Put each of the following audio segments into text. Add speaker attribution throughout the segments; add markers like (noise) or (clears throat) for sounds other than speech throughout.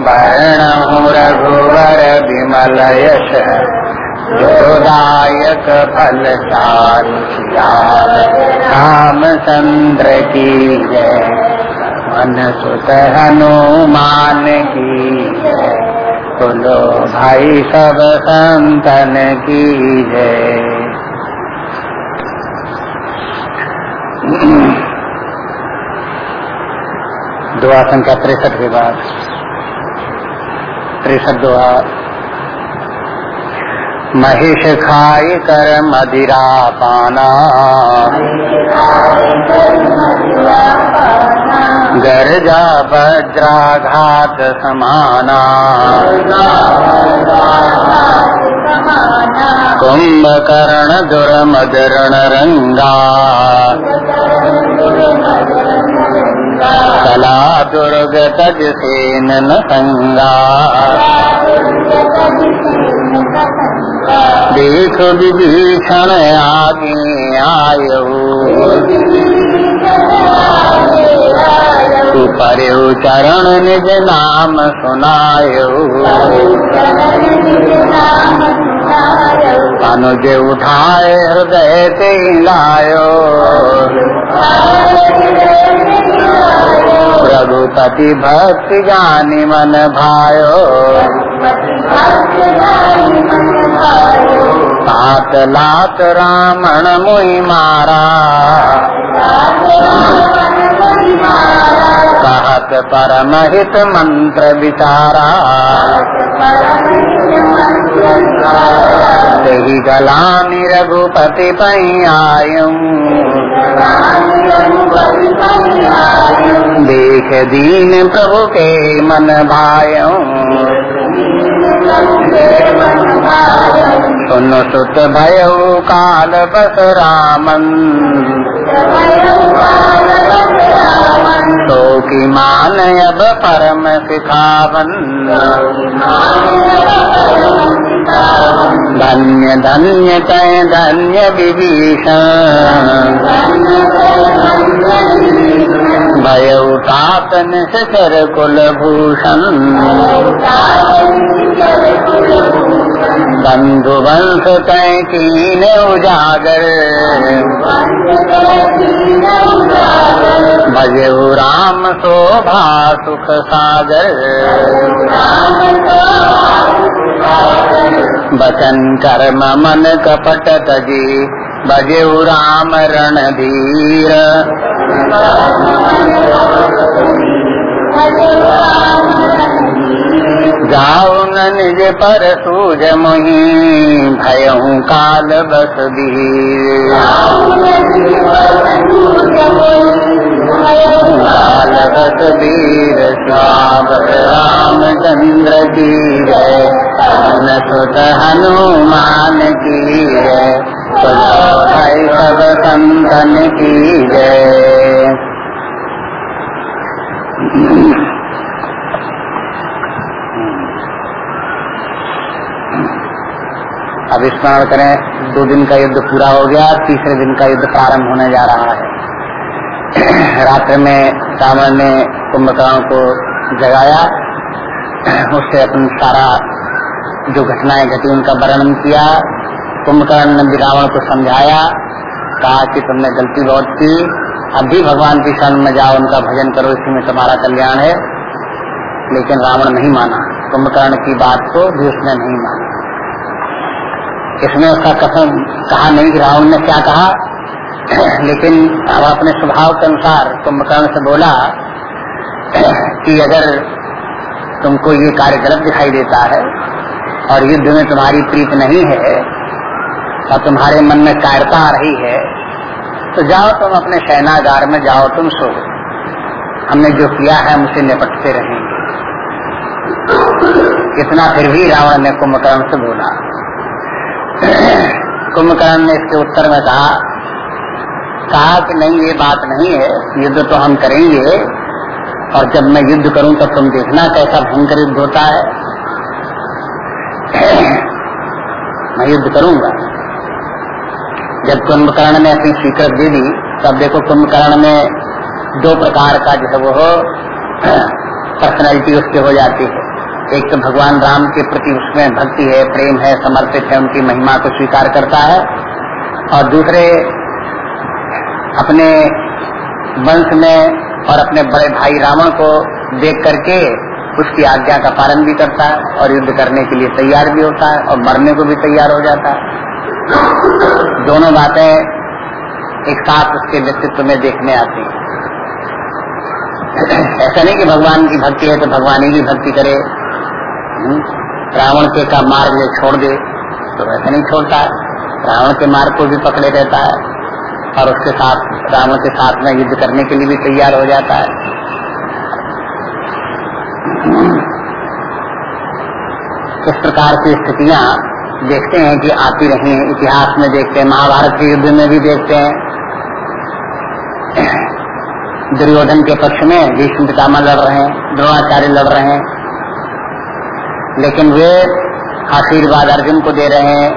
Speaker 1: सकल यश जोदायक फल रामचंद्र की जय। मन सुत हनुमान की बोलो भाई सब संतन की जय। (clears throat) दुआ संख्या तिरसठ के बाद। तिरसठ महिष खाई कर मदिरा पाना गर्जा वज्राघात समाना। कुंभकर्ण दुर्मदरण रंगा दुर्ग तज सेन संगा। देख विभीषण आगे आयो। परे चरण निज नाम सुनायो। अनुज उठाए हृदय से लायो रघुपति भक्ति जानी मन भायो। सात लात रामण मुई मारा। कहत परमहित मंत्र विचारा। तेही गलानी रघुपति आयू देख दीन प्रभु के मन भायऊ सुन सुत भयऊ काल बस रामन की मान अब परम सिखावन। धन्य धन्य तय धन्य विभीषण भय उठातन सर कुल भूषण बंधु वंश तय उजागर। भजऊ राम शोभा सुख सागर। बचन कर्म मन कपट तजी भजऊ राम रणधीर। जाऊ न निज पर सूज मुही भयऊ काल बस काल बस वीर स्वागत रामचंद्र की जय न सुत हनुमान की जय भाई सब संतन की जय। अब स्मरण करें, दो दिन का युद्ध पूरा हो गया, तीसरे दिन का युद्ध प्रारंभ होने जा रहा है। (clears throat) रात्र में रावण ने कुंभकर्ण को जगाया। (clears throat) उससे अपन सारा जो घटनाएँ घटी, उनका वर्णन किया। कुंभकर्ण ने भी रावण को समझाया, कहा कि तुमने गलती बहुत की। अब भी भगवान की शरण में जाओ, उनका भजन करो इसी में तुम्हारा कल्याण है। लेकिन रावण नहीं माना। कुंभकर्ण की बात को भी उसने नहीं माना। इसमें उसका कथन कहा नहीं कि रावण ने क्या कहा। (clears throat) लेकिन अब अपने स्वभाव के अनुसार कुंभकर्ण से बोला (clears throat) कि अगर तुमको ये कार्य गलत दिखाई देता है और युद्ध में तुम्हारी प्रीत नहीं है और तुम्हारे मन में कायरता आ रही है तो जाओ तुम अपने सेनागार में जाओ, तुम सो। हमने जो किया है हम उसे निपटते रहेंगे। इतना फिर भी रावण ने कुंभकर्ण से बोला। कुंभकर्ण ने इसके उत्तर में कहा कहा कि नहीं, ये बात नहीं है, युद्ध तो हम करेंगे, और जब मैं युद्ध करूँ तब तुम देखना कैसा भयंकर युद्ध होता है। मैं युद्ध करूँगा। जब कुंभकर्ण ने अपनी स्वीकृत दे दी, तब देखो कुंभकर्ण में दो प्रकार का जो है वो पर्सनैलिटी उसके हो जाती है। एक तो भगवान राम के प्रति उसमें भक्ति है, प्रेम है, समर्पित है, उनकी महिमा को स्वीकार करता है। और दूसरे, अपने वंश में और अपने बड़े भाई रावण को देख करके उसकी आज्ञा का पालन भी करता है और युद्ध करने के लिए तैयार भी होता है और मरने को भी तैयार हो जाता है। दोनों बातें एक साथ उसके व्यक्तित्व में देखने आती हैं। ऐसा नहीं कि भगवान की भक्ति है तो भगवान ही की भक्ति करे? रावण के का मार्ग ये छोड़ दे तो वैसे नहीं छोड़ता रावण के मार्ग को भी पकड़े रहता है और उसके साथ, रावण के साथ में युद्ध करने के लिए भी तैयार हो जाता है। इस प्रकार की स्थितियाँ देखते हैं कि आती रही इतिहास में देखते हैं, महाभारत के युद्ध में भी देखते हैं। दुर्योधन के पक्ष में भीष्म पितामह लड़ रहे हैं, द्रोणाचार्य लड़ रहे हैं। लेकिन वे आशीर्वाद अर्जुन को दे रहे हैं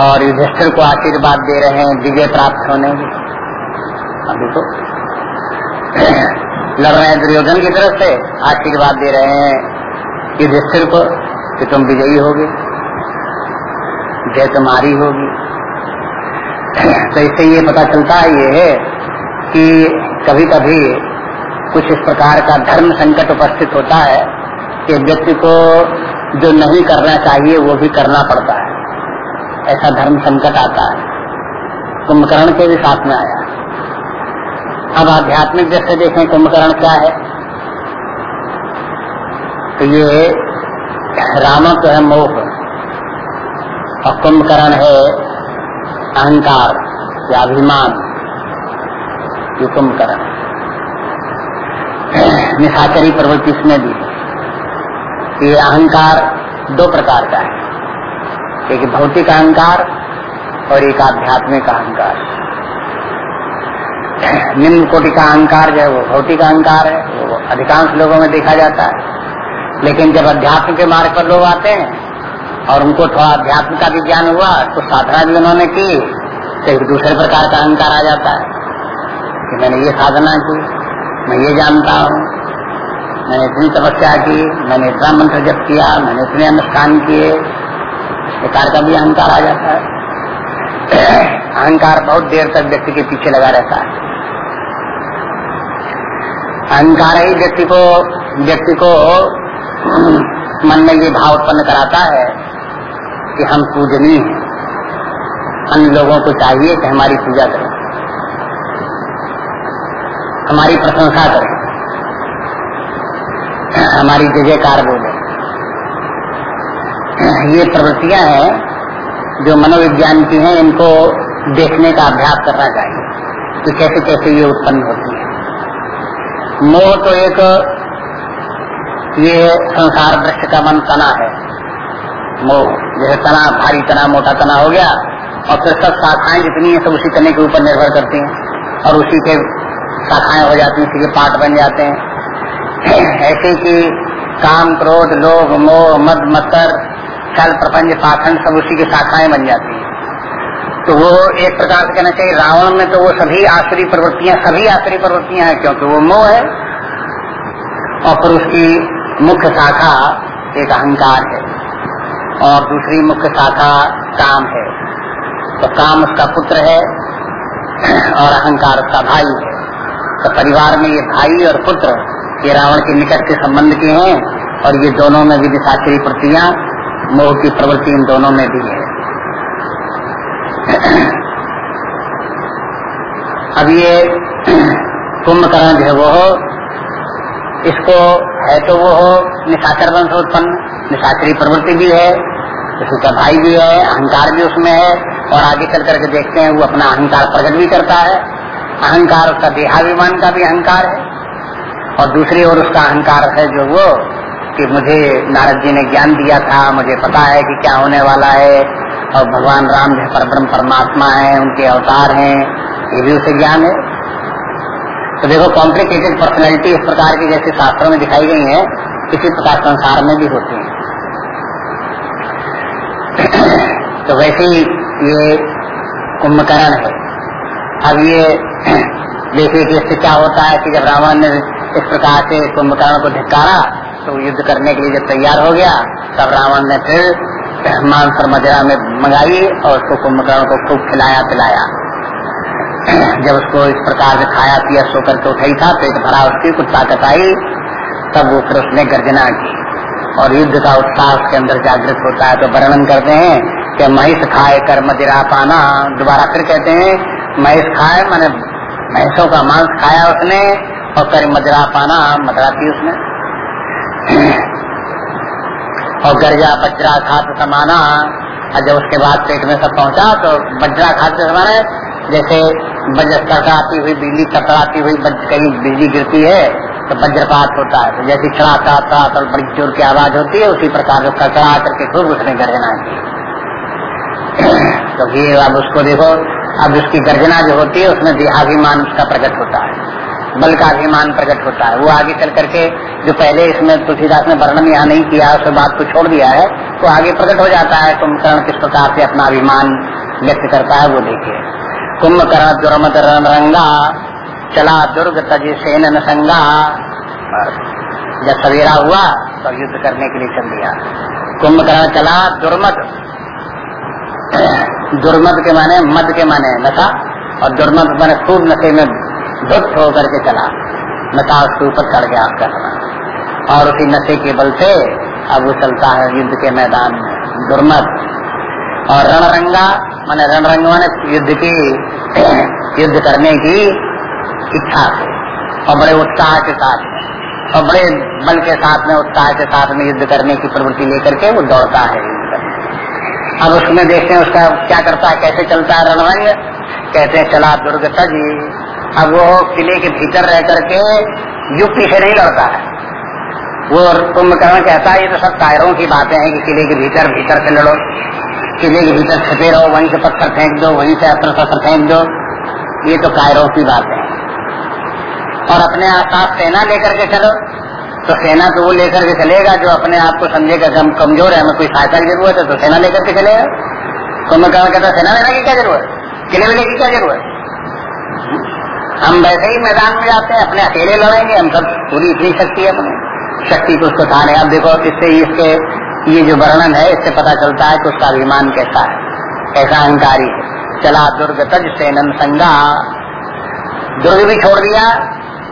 Speaker 1: और युधिष्ठिर को आशीर्वाद दे रहे हैं, विजय प्राप्त होने की अभी तो लड़ रहे हैं दुर्योधन की तरफ़ से, आशीर्वाद दे रहे हैं युधिष्ठिर को कि तुम विजयी होगे जय तुम्हारी होगी। तो इससे ये पता चलता है, ये है कि कभी कभी कुछ इस प्रकार का धर्म संकट उपस्थित होता है कि व्यक्ति को जो नहीं करना चाहिए, वो भी करना पड़ता है। ऐसा धर्म संकट आता है। कुंभकर्ण के भी साथ में आया। अब आध्यात्मिक जैसे देखें, कुंभकर्ण क्या है? तो ये रामक है मोह, और कुंभकर्ण है अहंकार, या अभिमान। ये कुंभकर्ण। निशाचरी प्रवृत्ति इसमें भी ये अहंकार दो प्रकार का है। एक भौतिक अहंकार और एक आध्यात्मिक अहंकार। निम्न कोटि का अहंकार जो है वो भौतिक अहंकार है, वो अधिकांश लोगों में देखा जाता है। लेकिन जब अध्यात्म के मार्ग पर लोग आते हैं और उनको थोड़ा अध्यात्म का भी ज्ञान हुआ तो साधना भी उन्होंने की तो एक दूसरे प्रकार का अहंकार आ जाता है। कि मैंने ये साधना की, मैं ये जानता हूँ मैंने इतनी तपस्या की, मैंने इतना मंत्र जप किया, मैंने इतने अनुष्ठान किए। प्रकार का भी अहंकार आ जाता है। (clears throat) अहंकार बहुत देर तक व्यक्ति के पीछे लगा रहता है। अहंकार ही व्यक्ति को व्यक्ति को (clears throat) मन में ये भाव उत्पन्न कराता है कि हम पूजनीय हैं। अन्य लोगों को चाहिए कि हमारी पूजा करें। हमारी प्रशंसा करें। हमारी जय जयकार बोले। ये प्रवृत्तियाँ हैं जो मनोविज्ञान की हैं, इनको देखने का अभ्यास करना चाहिए कि कैसे कैसे ये उत्पन्न होती है। मोह तो एक, ये संसार वृक्ष का मन तना है। मोह, जैसे तना, भारी तना, मोटा तना हो गया, और फिर सब शाखाएँ जितनी है, सब उसी तने के ऊपर निर्भर करती हैं, और उसी के शाखाएँ हो जाती हैं, उसी के पाठ बन जाते हैं। ऐसे कि काम, क्रोध, लोभ, मोह, मद, मत्तर छल प्रपंच, पाखंड सब उसी की शाखाएँ बन जाती हैं। तो वो एक प्रकार से कहना चाहिए, रावण में तो वो सभी आश्री प्रवृत्तियाँ, सभी आश्री प्रवृत्तियाँ हैं, क्योंकि वो मोह है। और फिर उसकी मुख्य शाखा एक अहंकार है। और दूसरी मुख्य शाखा काम है। तो काम उसका पुत्र है और अहंकार उसका भाई है। तो परिवार में ये भाई और पुत्र ये रावण के निकट के संबंध के हैं, और ये दोनों में भी निशाचरी प्रतियाँ, मोह की प्रवृत्ति इन दोनों में भी है। अब ये कुंभकर्ण जो है वो इसको है तो वो हो, निशाचर वंश उत्पन्न, निशाचरी प्रवृत्ति भी है उसी का भाई भी है, अहंकार भी उसमें है, और आगे चल करके देखते हैं, वो अपना अहंकार प्रकट भी करता है। अहंकार उसका देहाभिमान का भी अहंकार है। और दूसरी ओर उसका अहंकार है जो वो, कि मुझे नारद जी ने ज्ञान दिया था, मुझे पता है कि क्या होने वाला है, और भगवान राम जो परब्रह्म परमात्मा है, उनके अवतार हैं, ये भी उसे ज्ञान है। तो देखो कॉम्प्लिकेटेड पर्सनैलिटी इस प्रकार की जैसे शास्त्रों में दिखाई गई है, इसी प्रकार संसार में भी होती है। (clears throat) तो वैसे ही ये कुंभकर्ण है। अब ये (clears throat) देखिए कि इससे क्या होता है कि जब रावण ने इस प्रकार से कुंभकर्ण को धिकारा तो युद्ध करने के लिए जब तैयार हो गया, तब रावण ने फिर मांस और मदिरा में मंगाई और उसको कुंभकर्ण को खूब खिलाया पिलाया। जब उसको इस प्रकार से खाया, पिया सो करके उठाई था, पेट भरा उसकी कुछ ताकत आई, तब वो फिर उसने गर्जना की। और युद्ध का उत्साह उसके अंदर जागृत होता है तो वर्णन करते हैं कि महिष खाए कर मदिरा पाना। दोबारा फिर कहते हैं महिष खाए, मैंने भैंसों का मांस खाया उसने और कर मदिरा पाना, मदरा थी उसने। और गर्जा बजरा खाद समाना, और जब उसके बाद पेट में सब पहुँचा तो बजरा खाद से समाना जैसे वज्र कड़काती हुई बिजली कतराती हुई कहीं बिजली गिरती है तो वज्रपात होता है। तो जैसी चढ़ा चढ़ा और बड़ी ज़ोर की आवाज़ होती है, उसी प्रकार से कड़कड़ा करके खूब उसने गर्जना की। तो ये अब उसको देखो, अब उसकी गर्जना जो होती है, उसमें देहाभिमान उसका प्रकट होता है। बल का अभिमान प्रकट होता है। वो आगे चल करके जो पहले इसमें तुलसीदास ने वर्णन यहाँ नहीं किया, उस बात को छोड़ दिया है तो आगे प्रकट हो जाता है। कुंभकर्ण किस प्रकार से अपना अभिमान व्यक्त करता है, वो देखिए। कुंभकर्ण दुर्मत रंगा, चला दुर्ग तज सेन संगा। जब सवेरा हुआ तो युद्ध करने के लिए चल दिया। कुंभकर्ण चला दुर्मत दुर्मत के माने मद के माने नशा और दुर्मत माने खूब नशे में दुष्ट होकर के चला। नशा उसके ऊपर चढ़ गया करना और उसी नशे के बल से अब वो चलता है युद्ध के मैदान में, दुर्मत। और रणरंगा, मैंने रणरंग माने युद्ध की, (clears throat) युद्ध करने की इच्छा से, और बड़े उत्साह के साथ और बड़े बल के साथ में, उत्साह के साथ में युद्ध करने की प्रवृत्ति लेकर के वो दौड़ता है अब उसमें देखते हैं उसका क्या करता है, कैसे चलता है रणरंग? कहते हैं, चला दुर्ग तजी। अब वो किले के भीतर रह करके युक्ति से नहीं लड़ता है। वो कुंभकर्ण कहता है, ये तो सब कायरों की बातें हैं कि किले के भीतर भीतर से लड़ो। किले के भीतर छपे रहो, वहीं से पत्थर फेंक दो, वहीं से अस्त्र शस्त्र फेंक दो। ये तो कायरों की बात है। और अपने आसपास सेना लेकर के चलो। तो सेना तो वो लेकर के चलेगा जो अपने आप को समझेगा हम कमज़ोर है, हमें कोई सहायता की ज़रूरत है तो सेना लेकर के चलेगा। कुंभकर्ण कहता सेना लेने की क्या ज़रूरत? किले लेने की क्या ज़रूरत? हम वैसे ही मैदान में जाते हैं, अपने अकेले लड़ेंगे, हम सब पूरी इतनी शक्ति है अपनी। शक्ति को उसको थाने अब देखो इससे इसके, ये जो वर्णन है, इससे पता चलता है कि उसका अभिमान कैसा है। कैसा अहंकारी चला दुर्ग तज सेनन संगा। दुर्ग भी छोड़ दिया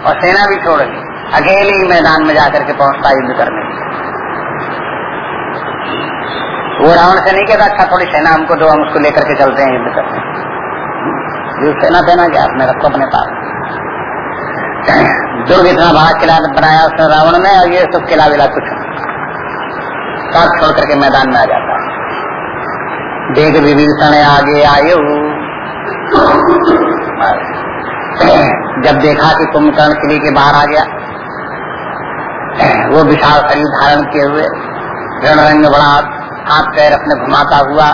Speaker 1: और सेना भी छोड़ दी। अकेले ही मैदान में जाकर के पहुँचता युद्ध करने। वो रावण से नहीं कहता अच्छा थोड़ी सेना हमको दो, हम उसको लेकर के चलते हैं युद्ध करने। सेना देना क्या अपने रखो अपने पास। दुर्ग इतना बड़ा किला बनाया उसने रावण ने और ये सब किला विला कुछ। सब छोड़ करके मैदान में आ जाता। है देख विभीषण आगे आए। जब देखा कि कुंभकर्ण किले के बाहर आ गया, वो विशाल शरीर धारण किए हुए रण रंग बड़ा हाथ पैर अपने घुमाता हुआ,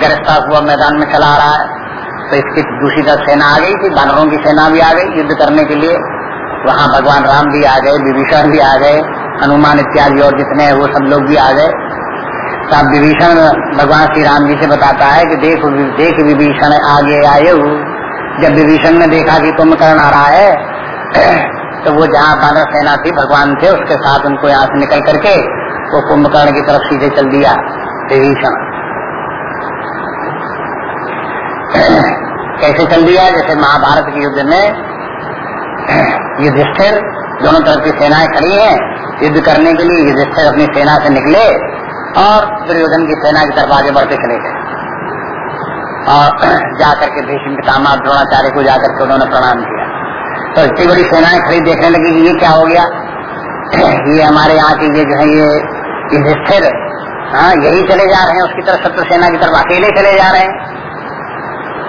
Speaker 1: गरजता हुआ मैदान में चला रहा है। तो इसकी दूसरी तरफ़ सेना आ गई थी, बानरों की सेना भी आ गई, युद्ध करने के लिए। वहाँ भगवान राम भी आ गए, विभीषण भी आ गए, हनुमान इत्यादि और जितने वो सब लोग भी आ गए। तब विभीषण भगवान श्री राम जी से बताता है कि देख देख विभीषण आगे आए जब विभीषण ने देखा कि कुंभकर्ण आ रहा है (clears throat) तो वो जहाँ बानर सेना थी, भगवान थे, उसके साथ उनको यहाँ से निकल करके वो कुंभकर्ण की तरफ़ सीधे चल दिया विभीषण। (clears throat) कैसे चल दिया? जैसे महाभारत के युद्ध में (clears throat) युधिष्ठिर, दोनों तरफ़ की सेनाएँ खड़ी हैं, युद्ध करने के लिए युधिष्ठिर अपनी सेना से निकले और दुर्योधन की सेना की तरफ़ आगे बढ़ते चले गए। और (clears throat) जाकर के भीष्म पितामह द्रोणाचार्य को जाकर के उन्होंने प्रणाम किया। तो इतनी बड़ी सेनाएँ खड़ी देखने लगी कि ये क्या हो गया? (clears throat) ये हमारे यहाँ की ये जो है ये युधिष्ठिर हाँ यही चले जा रहे हैं, उसकी तरफ़ शत्रु सेना की तरफ़ अकेले चले जा रहे हैं।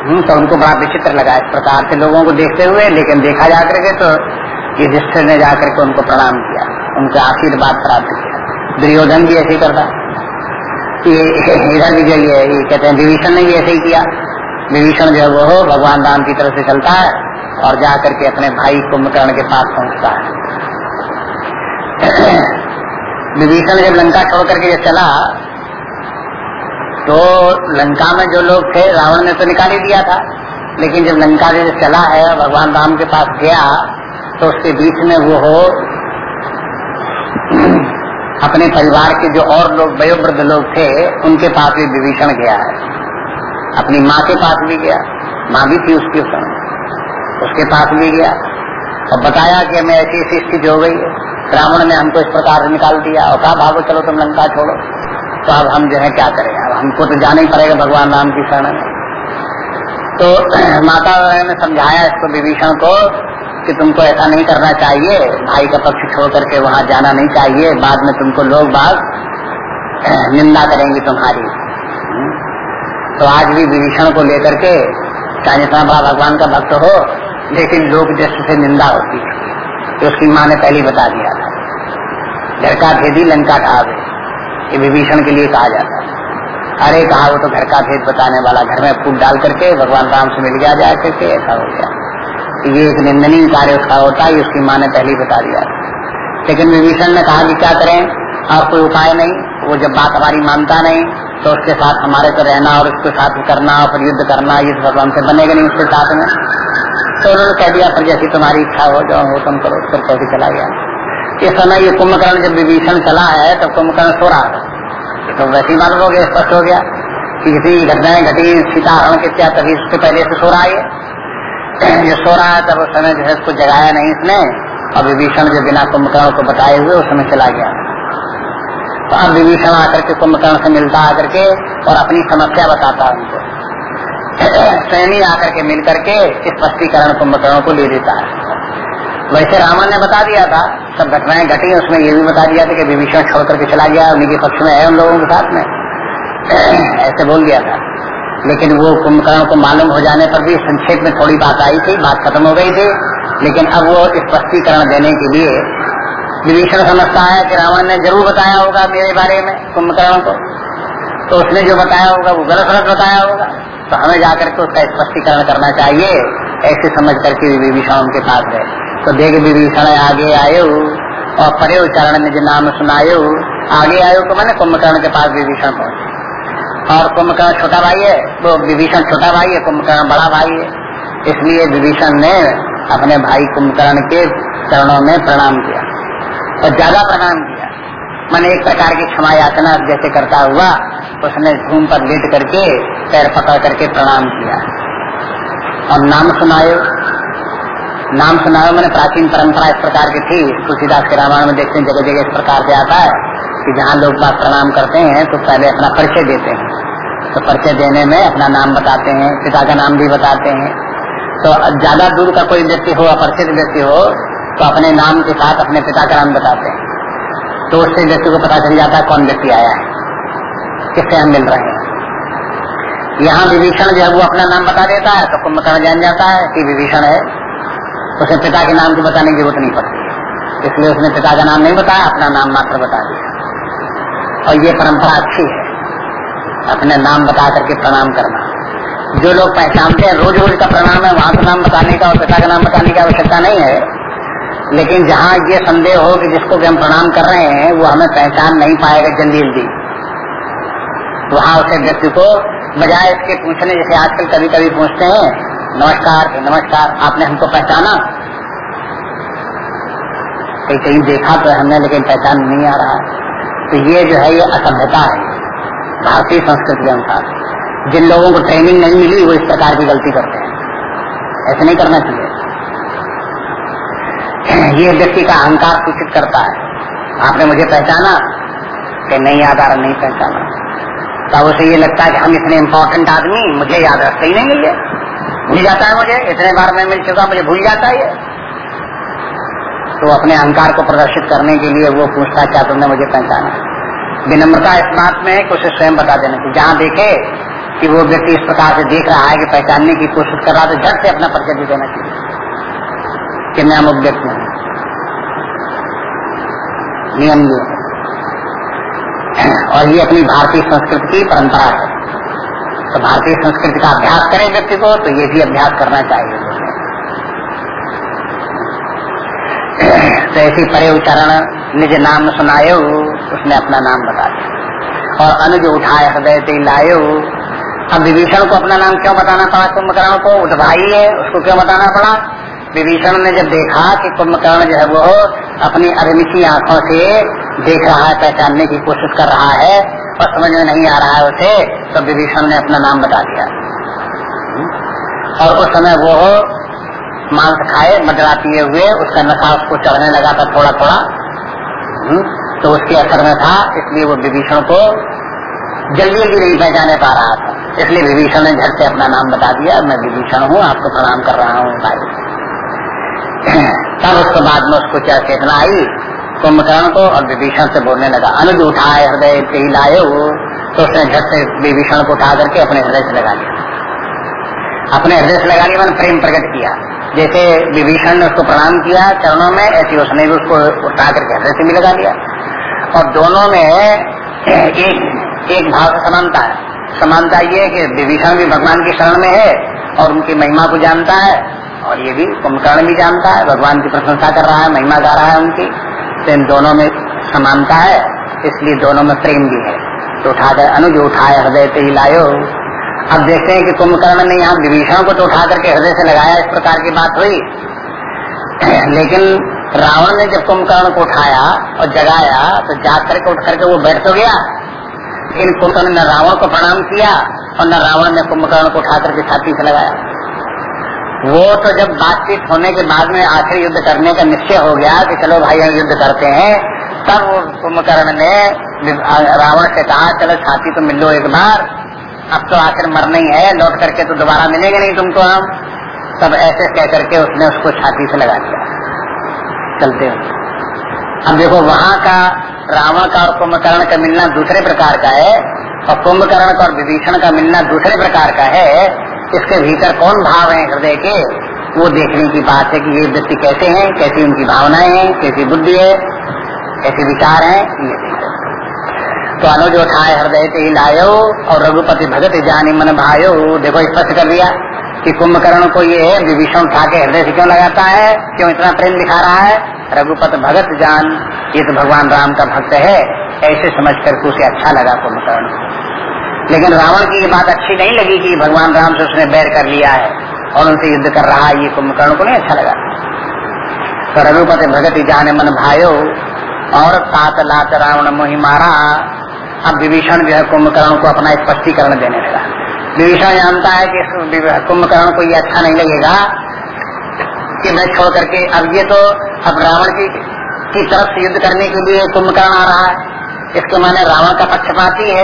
Speaker 1: तो उनको बड़ा विचित्र लगा इस प्रकार से लोगों को देखते हुए, लेकिन देखा जा करके तो युधिष्ठिर ने जाकर के उनको प्रणाम किया, उनका आशीर्वाद प्राप्त किया। दुर्योधन भी ऐसे करता। इधर भी जो ये कहते हैं, विभीषण ने भी ऐसे ही किया। विभीषण जो वो हो, भगवान राम की तरफ़ से चलता है और जा करके अपने भाई कुंभकर्ण के पास पहुँचता है। (clears throat) विभीषण जब लंका छोड़ करके जब चला तो लंका में जो लोग थे, रावण ने तो निकाल ही दिया था। लेकिन जब लंका से चला है, भगवान राम के पास गया तो उसके बीच में वो हो, अपने परिवार के जो और लोग, वयोवृद्ध लोग थे, उनके पास भी विभीषण गया है। अपनी माँ के पास भी गया। माँ भी थी उसकी उस उसके पास भी गया। और बताया कि हमें ऐसी ऐसी स्थिति हो गई है। रावण ने हमको इस प्रकार निकाल दिया। और कहा, भागो, चलो तुम लंका छोड़ो। तो अब हम जो है, क्या करें? हमको तो जाना ही पड़ेगा भगवान राम की शरण। तो (clears throat) माता ने समझाया इसको विभीषण को कि तुमको ऐसा नहीं करना चाहिए, भाई का पक्ष छोड़ करके वहाँ जाना नहीं चाहिए, बाद में तुमको लोग बाग (clears throat) निंदा करेंगे तुम्हारी। तो आज भी विभीषण को लेकर के चाहे बड़ा भगवान का भक्त हो, लेकिन लोग दृष्टि से निंदा होती है तो उसकी माँ ने पहले बता दिया था। लड़का भेदी लंका ढावे ये विभीषण के लिए कहा जाता है अरे कहा, वो तो घर का भेद बताने वाला, घर में फूल डाल करके भगवान राम से मिल गया जाए करके ऐसा हो गया। तो ये एक निंदनीय कार्य उसका होता है, उसकी माँ ने पहले बता दिया। लेकिन विभीषण ने कहा कि क्या करें? और कोई उपाय नहीं, वो जब बात हमारी मानता नहीं तो उसके साथ हमारे को रहना और उसके साथ करना, और फिर युद्ध करना, ये भगवान हमसे बनेगा नहीं उसके साथ में। तो उन्होंने कह दिया फिर जैसी तुम्हारी इच्छा हो जो हो तुम करो फिर कैसे चला गया? इस समय ये कुंभकर्ण जब विभीषण चला है, तब कुंभकर्ण सो रहा था। तो वैसे ही मालूम हो गया, स्पष्ट हो गया कि किसी घटनाएँ घटी सीता हरण के क्या तभी उसके पहले से सो रहा है ये। सो रहा है, तब उस समय जो है उसको जगाया नहीं इसने, और विभीषण जो बिना कुंभकर्ण को बताए हुए उस समय चला गया। तो अब विभीषण आकर के कुंभकर्ण से मिलता आकर के और अपनी समस्या बताता उनको। (clears throat) सैनी आकर के मिल करके स्पष्टीकरण कुंभकर्ण को ले देता है। वैसे रावण ने बता दिया था, सब घटनाएँ घटी, उसमें ये भी बता दिया था कि विभीषण छोड़ करके चला गया, उन्हीं के पक्ष में है उन लोगों के साथ में। (clears throat) ऐसे बोल दिया था। लेकिन वो कुंभकर्ण को मालूम हो जाने पर भी संक्षेप में थोड़ी बात आई थी, बात खत्म हो गई थी। लेकिन अब वो स्पष्टीकरण देने के लिए विभीषण समझता है कि रावण ने ज़रूर बताया होगा मेरे बारे में कुंभकर्ण को। तो उसने जो बताया होगा, वो गलत गलत बताया होगा। तो हमें जाकर के उसका स्पष्टीकरण करना चाहिए, ऐसे समझ करके विभीषण उनके पास गए। तो देख विभीषण आगे आयो, और परे चरण में जो नाम सुनायो, आगे आयो तो मैंने कुंभकर्ण के पास विभीषण पहुँचे। और कुंभकर्ण छोटा भाई है, वो विभीषण छोटा भाई है, कुंभकर्ण बड़ा भाई है। इसलिए विभीषण ने अपने भाई कुंभकर्ण के चरणों में प्रणाम किया, और ज़्यादा प्रणाम किया। मैंने एक प्रकार की क्षमा याचना जैसे करता हुआ, उसने घूम पर लेट करके पैर पकड़ करके प्रणाम किया। और नाम सुनायो नाम सुनायो मैंने, प्राचीन परंपरा इस प्रकार की थी। तुलसीदास के रामायण में देखते हैं, जगह जगह इस प्रकार से आता है कि जहाँ लोग बात प्रणाम करते हैं तो पहले अपना परिचय देते हैं। तो परिचय देने में अपना नाम बताते हैं, पिता का नाम भी बताते हैं। तो ज़्यादा दूर का कोई व्यक्ति हो, अपरिचित व्यक्ति हो तो अपने नाम के साथ अपने पिता का नाम बताते हैं। तो उससे व्यक्ति को पता चल जाता है कौन व्यक्ति आया है, किससे हम मिल रहे हैं। यहाँ विभीषण जो है, वो अपना नाम बता देता है तो कुंभकर्ण जान जाता है कि विभीषण है। उसे पिता के नाम की बताने की ज़रूरत नहीं पड़ती इसलिए उसने पिता का नाम नहीं बताया, अपना नाम मात्र बता दिया। और ये परंपरा अच्छी है। अपने नाम बता करके प्रणाम करना। जो लोग पहचानते हैं रोज रोज का प्रणाम है, वहाँ का नाम बताने का और पिता का नाम बताने की आवश्यकता नहीं है। लेकिन जहाँ ये संदेह हो कि जिसको भी हम प्रणाम कर रहे हैं, वो हमें पहचान नहीं पाएगा जल्दी जल्दी वहाँ उसे व्यक्ति को बजाय इसके पूछने, जैसे आजकल कभी कभी पूछते हैं नमस्कार नमस्कार, आपने हमको पहचाना? कहीं कहीं देखा तो हमने, लेकिन पहचान नहीं आ रहा। तो ये जो है, ये असभ्यता है, भारतीय संस्कृति के अनुसार। जिन लोगों को ट्रेनिंग नहीं मिली, वो इस प्रकार की गलती करते हैं। ऐसे नहीं करना चाहिए। (clears throat) ये व्यक्ति का अहंकार सूचित करता है। आपने मुझे पहचाना? कि नहीं याद आ रहा नहीं पहचाना। तब उसे ये लगता है कि हम इतने इम्पोर्टेंट आदमी, मुझे याद रखते ही नहीं ये भूल जाता है मुझे, इतने बार मैं मिल चुका, मुझे भूल जाता है तो अपने अहंकार को प्रदर्शित करने के लिए वो पूछता क्या तुमने मुझे पहचाना? विनम्रता इस बात में है कि उसे स्वयं बता देना चाहिए। जहाँ देखे कि वो व्यक्ति इस प्रकार से देख रहा है कि पहचानने की कोशिश कर रहा है तो झट से अपना परिचय देना चाहिए कि मैं अमुक व्यक्ति हूँ। नियम और ये अपनी भारतीय संस्कृति की परंपरा है। तो भारतीय संस्कृति का अभ्यास करे व्यक्ति को तो ये भी अभ्यास करना चाहिए। तो ऐसी परे उच्चारण निज नाम सुनायो, उसने अपना नाम बता दिया। और अनुज उठाए हृदय से लायो, अब विभीषण को अपना नाम क्यों बताना पड़ा कुंभकर्ण को? उठ भाई है, उसको क्यों बताना पड़ा? विभीषण ने जब देखा कि कुंभकर्ण जो है वो अपनी अरमिची आँखों से देख रहा है, पहचानने की कोशिश कर रहा है और समझ में नहीं आ रहा है उसे तो विभीषण ने अपना नाम बता दिया। और उस समय वो मांस खाए मदरा पिए हुए उसका नशा उसको चढ़ने लगा था थोड़ा थोड़ा हम्म, तो उसके असर में था इसलिए वो विभीषण को जल्दी जल्दी नहीं पहचाने पा रहा था। इसलिए विभीषण ने झट से अपना नाम बता दिया मैं विभीषण हूँ आपको प्रणाम कर रहा हूँ भाई। तब उसके बाद में उसको क्या चेतना आई। कुंभकर्ण को और विभीषण से बोलने लगा, अनुज उठाए हृदय से ही लाए तो उसने झट से विभीषण को उठा करके अपने हृदय से लगा लिया। अपने हृदय से लगा लिया, मैंने प्रेम प्रकट किया। जैसे विभीषण ने उसको प्रणाम किया चरणों में, ऐसे उसने भी उसको उठा करके हृदय से भी लगा लिया। और दोनों में एक एक भाव समानता है। समानता ये है कि विभीषण भी भगवान की शरण में है और उनकी महिमा को जानता है और ये भी कुंभकर्ण भी जानता है। भगवान की प्रशंसा कर रहा है, महिमा गा रहा है उनकी। तो इन दोनों में समानता है, इसलिए दोनों में प्रेम भी है। तो उठाकर, अनुज, उठाए, हृदय से ही लायो। अब देखते हैं कि कुंभकर्ण ने यहाँ विभीषण को तो उठा करके हृदय से लगाया, इस प्रकार की बात हुई। (clears throat) लेकिन रावण ने जब कुंभकर्ण को उठाया और जगाया तो जाग करके, उठ करके वो बैठ तो गया। इन कुंभकर्ण ने रावण को प्रणाम किया और न रावण ने कुंभकर्ण को उठा करके छाती से लगाया। वो तो जब बातचीत होने के बाद में आखिर युद्ध करने का निश्चय हो गया कि चलो भाई हम युद्ध करते हैं, तब कुंभकर्ण ने रावण से कहा, चलो छाती तो मिल एक बार, अब तो आखिर मरना ही है, लौट करके तो दोबारा मिलेंगे नहीं तुमको हम। तब ऐसे कह करके उसने उसको छाती से लगा दिया। चलते हो। अब देखो, वहाँ का रावण का और कुंभकर्ण का मिलना दूसरे प्रकार का है, और कुंभकर्ण का और विभीषण का मिलना दूसरे प्रकार का है। इसके भीतर कौन भाव है हृदय के? वो देखने की बात है कि ये व्यक्ति कैसे हैं, कैसी उनकी भावनाएँ हैं, कैसी बुद्धि है, कैसे विचार है, ये तो अनुज उठाए हृदय से ही लायो और रघुपति भगत जानी मन भायो। देखो, स्पष्ट कर दिया कि कुंभकर्ण को ये है विभीषण उठा के हृदय से क्यों लगाता है? क्यों इतना प्रेम दिखा रहा है? रघुपत भगत जान, ये तो भगवान राम का भक्त है। ऐसे समझ कर उसे अच्छा लगा कुंभकर्ण लेकिन रावण की ये बात अच्छी नहीं लगी कि भगवान राम से उसने बैर कर लिया है और उनसे युद्ध कर रहा है, ये कुंभकर्ण को नहीं अच्छा लगा। तो रघुपति भगत जाने मन भायो और सात लात रावण मोहि मारा। अब विभीषण जो है कुंभकर्ण को अपना स्पष्टीकरण देने लगा। विभीषण जानता है कि कुंभकर्ण को ये अच्छा नहीं लगेगा कि मैं छोड़ करके अब ये तो अब रावण की की तरफ़ से युद्ध करने के लिए कुंभकर्ण आ रहा है। इसके माने रावण का पक्षपाती है।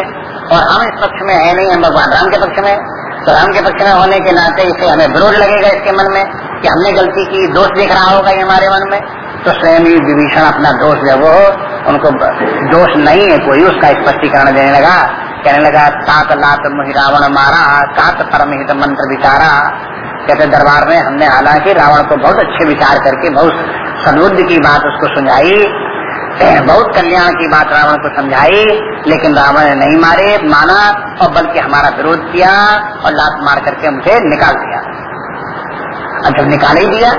Speaker 1: और हम इस पक्ष में है नहीं, हम भगवान राम के पक्ष में। तो राम के पक्ष में होने के नाते इसे हमें विरोध लगेगा इसके मन में कि हमने गलती की, दोष देख रहा होगा ये हमारे मन में। तो स्वयं ही विभीषण अपना दोष जब वो, उनको दोष नहीं है कोई, उसका स्पष्टीकरण देने लगा। कहने लगा सात लात मुहि रावण मारा सात परमहित मंत्र विचारा। कहते, दरबार में हमने हालाँकि रावण को बहुत अच्छे विचार करके, बहुत सदबुद्धि की बात उसको सुझाई बहुत कल्याण की बात रावण को समझाई, लेकिन रावण ने नहीं मारे, माना और बल्कि हमारा विरोध किया और लात मार करके मुझे निकाल दिया। अब जब निकाल ही दिया,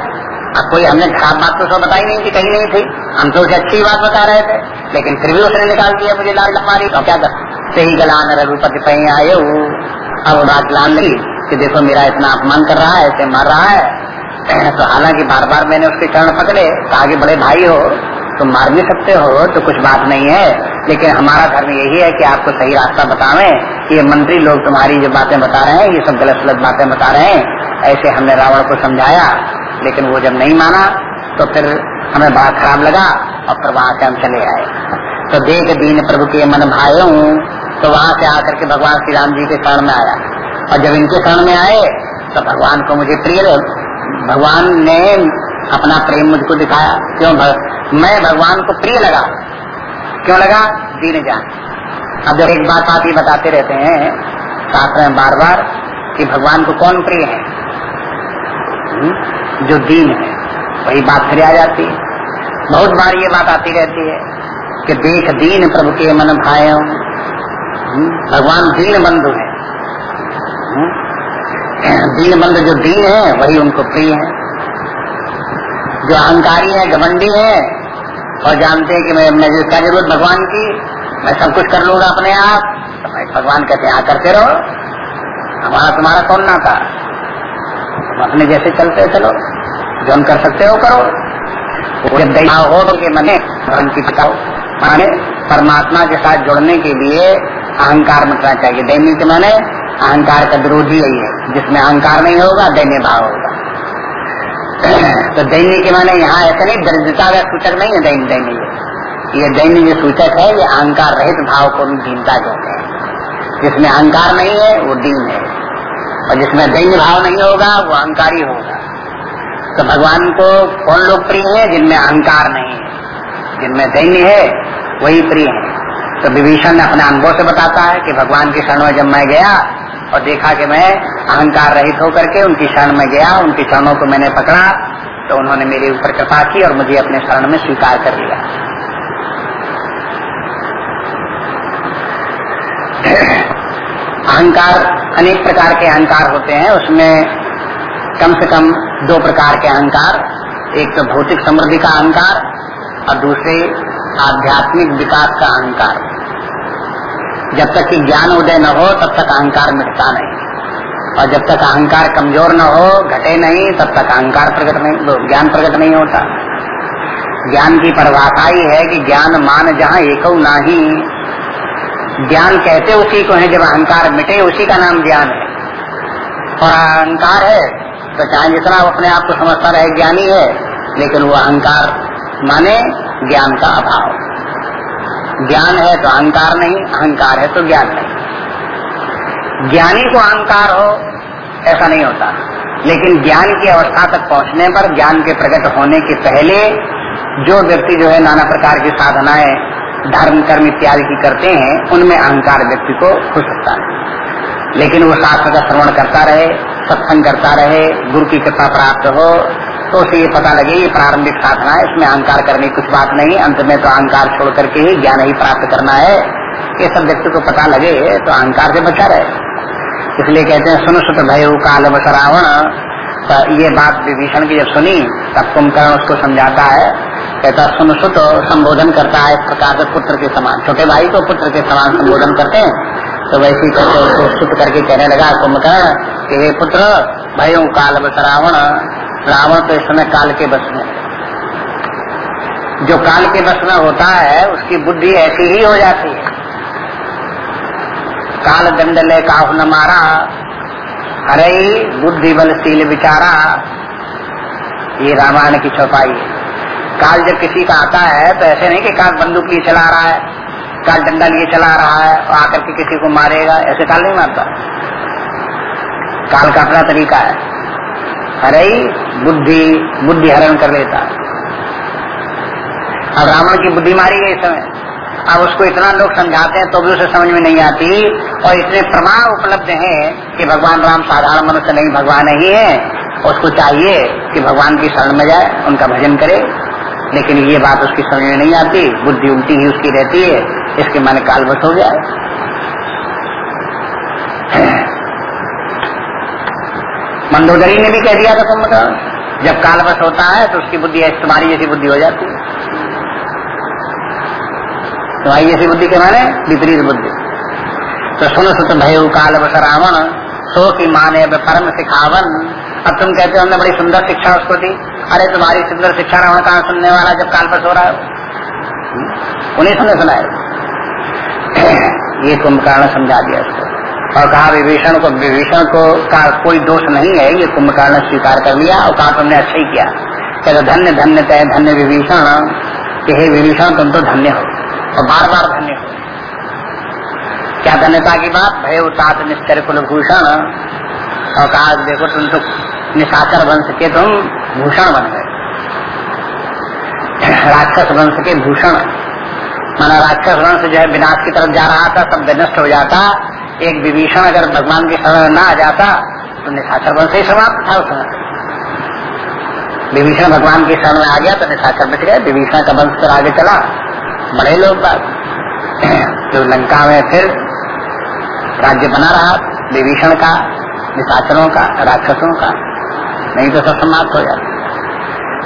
Speaker 1: अब कोई हमने खराब बात तो सब बताई नहीं थी कहीं नहीं थी। हम तो उसे अच्छी बात बता रहे थे, लेकिन फिर भी उसने निकाल दिया, मुझे लाल मारी तो क्या कर? सही गलान रघुपति पे आए। अब बात लाल लगी कि देखो मेरा इतना अपमान कर रहा है ऐसे मार रहा है। (clears throat) तो हालाँकि बार बार मैंने उसके चरण पकड़े, कहा बड़े भाई हो तुम मार भी सकते हो तो कुछ बात नहीं है। लेकिन हमारा धर्म यही है कि आपको सही रास्ता बतावें ये मंत्री लोग तुम्हारी जो बातें बता रहे हैं, ये सब गलत गलत बातें बता रहे हैं। ऐसे हमने रावण को समझाया, लेकिन वो जब नहीं माना तो फिर हमें बड़ा खराब लगा और फिर वहाँ से हम चले आए। तो देख दीन प्रभु के मन भाई हूँ तो वहाँ से आकर के भगवान श्री राम जी के शरण में आया। और जब इनके शरण में आए तो भगवान को मुझे प्रिय भगवान ने अपना प्रेम मुझको दिखाया। क्यों भग... मैं भगवान को प्रिय लगा। क्यों लगा? दीन जान अब एक बात आप ही बताते रहते हैं शास्त्र में बार बार कि भगवान को कौन प्रिय है? हम्म? जो दीन है वही बात फिर आ जाती है। बहुत बार ये बात आती रहती है कि देख दीन प्रभु के मन भाई हम्म, भगवान दीन बंधु है। हम्म, दीन बंधु जो दीन है वही उनको प्रिय है। जो अहंकारी है, घमंडी है, और जानते हैं कि मैं मुझे क्या ज़रूरत भगवान की, मैं सब कुछ कर लूँगा अपने आप तो मैं भगवान कहते हैं करते रहो। हमारा तुम्हारा कौन ना था? तुम अपने जैसे चलते चलो। जो हम कर सकते हो करो। जब दया हो तो के मने धर्म की पिताओ माने, परमात्मा के साथ जुड़ने के लिए अहंकार मिटना चाहिए। दैन्य के माने, अहंकार का विरोधी यही है। जिसमें अहंकार नहीं होगा, दैन्य भाव होगा। तो दैन्य के माने यहाँ ऐसा नहीं दरिद्रता का सूचक नहीं है दैन्य दैन्य ये। दैन्य जो सूचक है, ये अहंकार रहित भाव को दीनता कहते हैं। जिसमें अहंकार नहीं है, वो दीन है। और जिसमें दैन्य भाव नहीं होगा, वो अहंकारी होगा। तो भगवान को कौन लोग प्रिय है? जिनमें अहंकार नहीं है। जिनमें दैन्य है, वही प्रिय है। तो विभीषण अपने अनुभव से बताता है कि भगवान की शरण में जब मैं गया और देखा कि मैं अहंकार रहित होकर के उनकी शरण में गया, उनके चरणों को मैंने पकड़ा तो उन्होंने मेरे ऊपर कृपा की और मुझे अपने शरण में स्वीकार कर लिया। अहंकार, अनेक प्रकार के अहंकार होते हैं। उसमें कम से कम दो प्रकार के अहंकार, एक तो भौतिक समृद्धि का अहंकार और दूसरे आध्यात्मिक विकास का अहंकार। जब तक कि ज्ञान उदय न हो, तब तक अहंकार मिटता नहीं। और जब तक अहंकार कमज़ोर न हो, घटे नहीं, तब तक अहंकार प्रकट नहीं ज्ञान प्रकट नहीं होता। ज्ञान की परिभाषा ही है कि ज्ञान मान जहाँ एक नाही ज्ञान कहते उसी को है, जब अहंकार मिटे, उसी का नाम ज्ञान है। और अहंकार है तो चाहे जितना अपने आप को समझता रहे, ज्ञानी है, लेकिन वो अहंकार माने ज्ञान का अभाव। ज्ञान है तो अहंकार नहीं, अहंकार है तो ज्ञान नहीं। ज्ञानी को अहंकार हो, ऐसा नहीं होता। लेकिन ज्ञान की अवस्था तक पहुँचने पर, ज्ञान के प्रकट होने के पहले जो व्यक्ति जो है नाना प्रकार की साधनाएँ, धर्म, कर्म इत्यादि की करते हैं, उनमें अहंकार व्यक्ति को हो सकता है। लेकिन वो शास्त्र का श्रवण करता रहे, सत्संग करता रहे, गुरु की कृपा प्राप्त हो तो उसे ये पता लगे, ये प्रारंभिक साधना है, इसमें अहंकार करने कुछ बात नहीं, अंत में तो अहंकार छोड़ करके ही ज्ञान ही प्राप्त करना है। ये सब व्यक्ति को पता लगे तो अहंकार से बचा रहे। इसलिए कहते हैं, सुन सुत भय काल रावण तो ये बात विभीषण की जब सुनी, तब कुंभकर्ण उसको समझाता है, कहता सुन सुत, संबोधन करता है इस प्रकार से पुत्र के समान, छोटे भाई को पुत्र के समान संबोधन करते हैं। तो वैसे करके उसको सुत करके कहने लगा कुंभकर्ण कि पुत्र, भयो काल रावण रावण तो इस समय काल के बस में जो काल के बस में होता है, उसकी बुद्धि ऐसी ही हो जाती है। काल दंड ले काहु न मारा, अरे बुद्धि बल बलशील विचारा, ये रामायण की छपाई है। काल जब किसी का आता है तो ऐसे नहीं कि काल बंदूक लिए चला रहा है, काल डंडा लिए चला रहा है, और आकर के किसी को मारेगा, ऐसे काल नहीं मारता। काल का अपना तरीका है। अरे बुद्धि बुद्धि हरण कर लेता। अब रावण की बुद्धि मारी गई इस समय। अब उसको इतना लोग समझाते हैं तो भी उसे समझ में नहीं आती। और इतने प्रमाण उपलब्ध हैं कि भगवान राम साधारण मनुष्य नहीं, भगवान ही। है उसको चाहिए कि भगवान की शरण में जाए, उनका भजन करे। लेकिन ये बात उसकी समझ में नहीं आती। बुद्धि उल्टी ही उसकी रहती है। इसके मन कालवश हो जाए। मंदोदरी ने भी कह दिया था कुंभकर्ण जब कालवश होता है तो उसकी बुद्धि तुम्हारी जैसी बुद्धि हो जाती है। तुम्हारी जैसी बुद्धि के माने विपरीत बुद्धि। तो सुन सुत भय काल बस रावण, सो की माने परम सिखावन। अब तुम कहते हो, हमने बड़ी सुंदर शिक्षा उसको दी। अरे, तुम्हारी सुंदर शिक्षा रावण कहा सुनने वाला जब काल बस हो रहा है? उन्हें सुने सुनाए। (clears throat) ये कुंभकर्ण समझा दिया उसको। और कहा, विभीषण को विभीषण को का कोई दोष नहीं है, ये कुंभकार ने स्वीकार कर लिया और कहा, तुमने अच्छा ही किया। कहते, धन्य धन्य, तय, धन्य विभीषण। कि हे विभीषण, तुम तो धन्य हो और बार बार धन्य हो। क्या धन्यता की बात? भय उतात निश्चर कुलभूषण और कहा, देखो, तुम तो निशाचर वंश के तुम भूषण बन गए। राक्षस वंश के भूषण। माना राक्षस वंश जो है, विनाश की तरफ़ जा रहा था, सब विनष्ट हो जाता। एक विभीषण अगर भगवान के शरण में न आ जाता तो निशाचर वंश ही समाप्त था उस विभीषण भगवान के शरण में आ गया तो निशाचर बच गए विभीषण का वंश फिर आगे चला। बड़े लोग बात (clears throat) जो लंका में फिर राज्य बना रहा, विभीषण का, निशाचरों का, राक्षसों का, नहीं तो सब समाप्त हो जाता।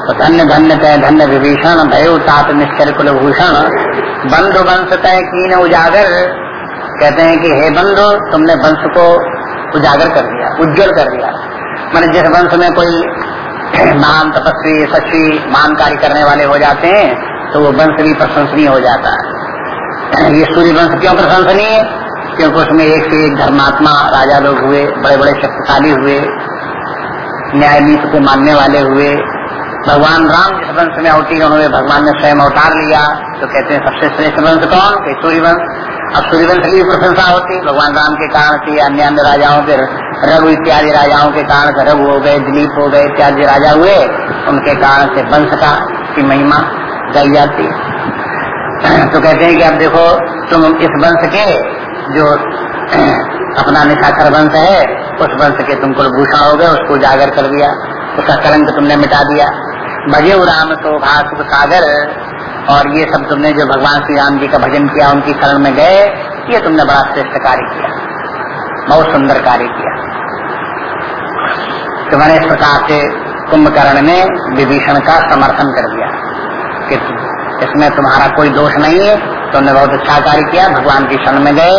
Speaker 1: तो धन्य धन्य, तय, धन्य विभीषण, भय तात निश्चर कुलभूषण, बंधु वंश तय कीन उजागर कहते हैं कि, हे बंधु, तुमने वंश को उजागर कर दिया, उज्जवल कर दिया। मैंने जिस वंश में कोई (clears throat) महान तपस्वी, सच्ची महान कार्य करने वाले हो जाते हैं तो वो वंश भी प्रशंसनीय हो जाता है। (clears throat) ये सूर्य वंश क्यों प्रशंसनीय? क्योंकि उसमें एक से एक धर्मात्मा, राजा लोग हुए बड़े बड़े शक्तिशाली हुए न्याय नीति को मानने वाले हुए। भगवान राम जिस वंश में हुए, भगवान ने स्वयं अवतार लिया तो कहते हैं, सबसे श्रेष्ठ वंश कौन? सूर्य सूर्यवंश अब सूर्यवंश की प्रशंसा होती, भगवान राम के कारण से, अन्य अन्य राजाओं के रघु इत्यादि राजाओं के कारण से, रघु हो गए, दिलीप हो गए, इत्यादि राजा हुए, उनके कारण से वंश का की महिमा गाई जाती। तो कहते हैं कि अब देखो, तुम इस वंश के जो (clears throat) अपना निशाखर वंश है, उस वंश के तुम कुलभूषण हो गए, उसको उजागर कर दिया, उसका कलंक तुमने मिटा दिया। भजे राम शोभा सुख सागर और ये सब तुमने जो भगवान श्री राम जी का भजन किया, उनकी शरण में गए, ये तुमने बड़ा श्रेष्ठ कार्य किया। बहुत सुंदर कार्य किया। तुम्हारे इस प्रकार से कुंभकर्ण ने विभीषण का समर्थन कर दिया कि इसमें तुम्हारा कोई दोष नहीं है। तुमने बहुत अच्छा कार्य किया, भगवान की शरण में गए,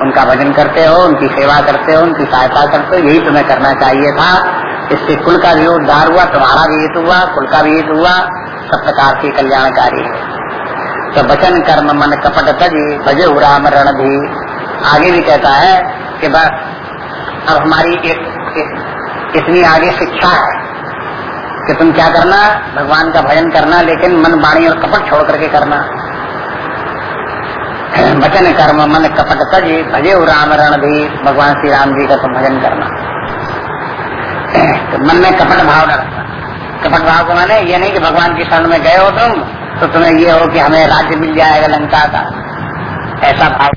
Speaker 1: उनका भजन करते हो, उनकी सेवा करते हो, उनकी सहायता करते हो, यही तुम्हें करना चाहिए था। इससे कुल का भी उद्धार हुआ, तुम्हारा भी हित हुआ, कुल का भी हित हुआ। सब प्रकार की कल्याणकारी है। तो वचन कर्म मन कपट तजी भजे राम रण भी आगे भी कहता है कि बस अब हमारी एक, एक इतनी आगे शिक्षा है कि तुम क्या करना भगवान का भजन करना लेकिन मन वाणी और कपट छोड़ करके करना। वचन कर्म मन कपट तज भजे राम रण भी भगवान श्री राम जी का तुम भजन करना। तो मन में कपट भाव रखना कपट भाव को माने, ये नहीं कि भगवान की शरण में गए हो तुम तो तुम्हें ये हो कि हमें राज्य मिल जाएगा लंका का। ऐसा भाव